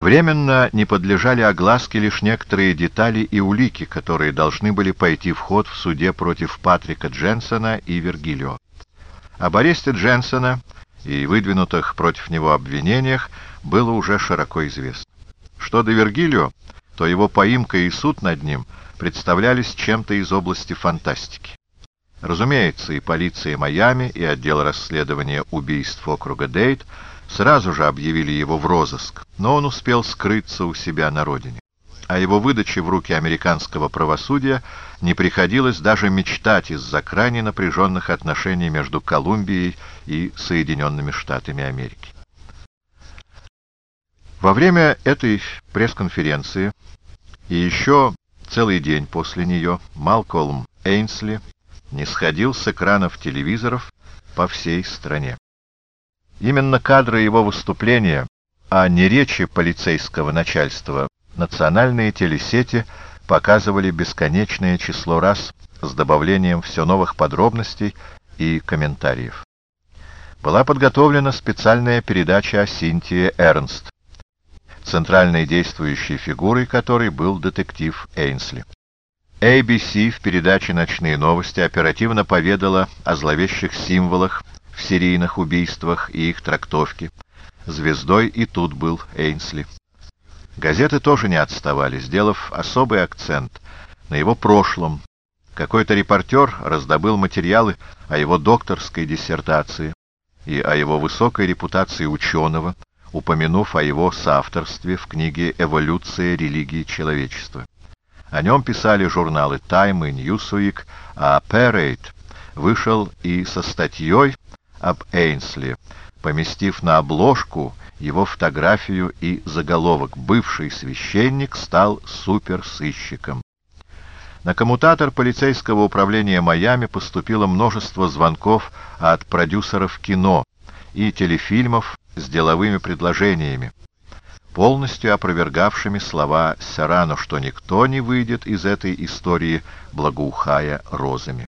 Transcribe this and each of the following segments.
Временно не подлежали огласке лишь некоторые детали и улики, которые должны были пойти в ход в суде против Патрика Дженсона и Вергилио. Об аресте Дженсона и выдвинутых против него обвинениях было уже широко известно. Что до Вергилио, то его поимка и суд над ним представлялись чем-то из области фантастики. Разумеется, и полиция Майами, и отдел расследования убийств округа Дейт сразу же объявили его в розыск, но он успел скрыться у себя на родине. О его выдаче в руки американского правосудия не приходилось даже мечтать из-за крайне напряженных отношений между Колумбией и Соединенными Штатами Америки. Во время этой пресс-конференции и еще целый день после нее Малкольм Эйнсли не сходил с экранов телевизоров по всей стране. Именно кадры его выступления, а не речи полицейского начальства, национальные телесети показывали бесконечное число раз с добавлением все новых подробностей и комментариев. Была подготовлена специальная передача о Синтии Эрнст, центральной действующей фигурой которой был детектив Эйнсли. ABC в передаче «Ночные новости» оперативно поведала о зловещих символах в серийных убийствах и их трактовке. Звездой и тут был Эйнсли. Газеты тоже не отставали, сделав особый акцент на его прошлом. Какой-то репортер раздобыл материалы о его докторской диссертации и о его высокой репутации ученого, упомянув о его соавторстве в книге «Эволюция религии человечества». О нем писали журналы Time и Newsweek, а Parade вышел и со статьей об Эйнсли, поместив на обложку его фотографию и заголовок «Бывший священник стал суперсыщиком». На коммутатор полицейского управления Майами поступило множество звонков от продюсеров кино и телефильмов с деловыми предложениями, полностью опровергавшими слова Серрано, что никто не выйдет из этой истории, благоухая розами.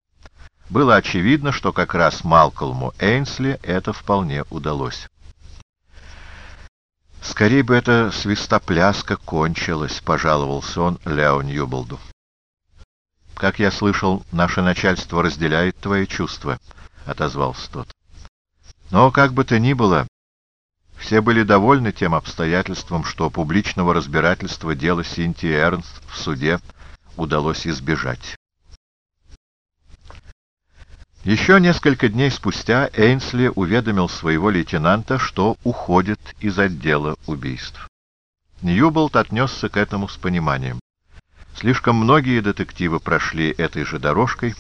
Было очевидно, что как раз Малкольму Эйнсли это вполне удалось. «Скорее бы эта свистопляска кончилась», — пожаловался он Лео Ньюболду. «Как я слышал, наше начальство разделяет твои чувства», — отозвался тот. «Но как бы то ни было, все были довольны тем обстоятельством, что публичного разбирательства дела Синтии Эрнст в суде удалось избежать. Еще несколько дней спустя Эйнсли уведомил своего лейтенанта, что уходит из отдела убийств. Ньюболт отнесся к этому с пониманием. Слишком многие детективы прошли этой же дорожкой,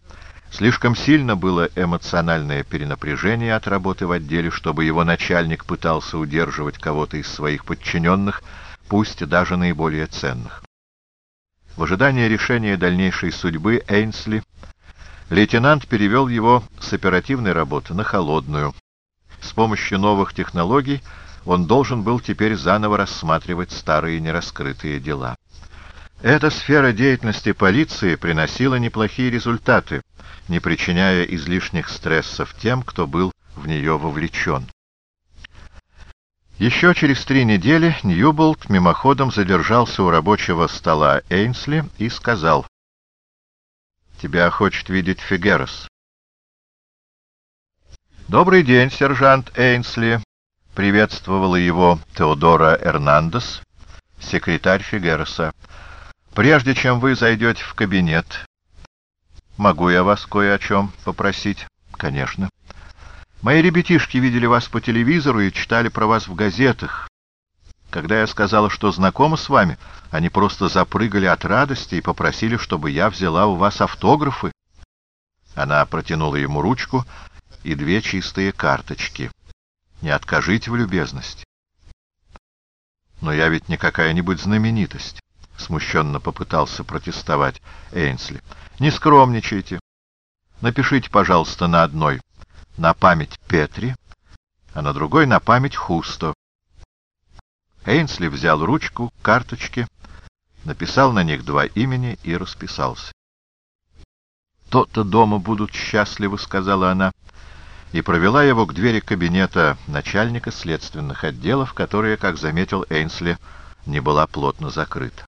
Слишком сильно было эмоциональное перенапряжение от работы в отделе, чтобы его начальник пытался удерживать кого-то из своих подчиненных, пусть даже наиболее ценных. В ожидании решения дальнейшей судьбы Эйнсли лейтенант перевел его с оперативной работы на холодную. С помощью новых технологий он должен был теперь заново рассматривать старые нераскрытые дела. Эта сфера деятельности полиции приносила неплохие результаты, не причиняя излишних стрессов тем, кто был в нее вовлечен. Еще через три недели Ньюболт мимоходом задержался у рабочего стола Эйнсли и сказал, «Тебя хочет видеть Фигерос». «Добрый день, сержант Эйнсли», — приветствовала его Теодора Эрнандес, секретарь Фигероса. Прежде чем вы зайдете в кабинет, могу я вас кое о чем попросить? Конечно. Мои ребятишки видели вас по телевизору и читали про вас в газетах. Когда я сказала, что знакома с вами, они просто запрыгали от радости и попросили, чтобы я взяла у вас автографы. Она протянула ему ручку и две чистые карточки. Не откажите в любезности. Но я ведь не какая-нибудь знаменитость. — смущенно попытался протестовать Эйнсли. — Не скромничайте. Напишите, пожалуйста, на одной «На память Петри», а на другой «На память Хусто». Эйнсли взял ручку, карточки, написал на них два имени и расписался. «То-то дома будут счастливы», — сказала она, и провела его к двери кабинета начальника следственных отделов, которые, как заметил Эйнсли, не была плотно закрыта.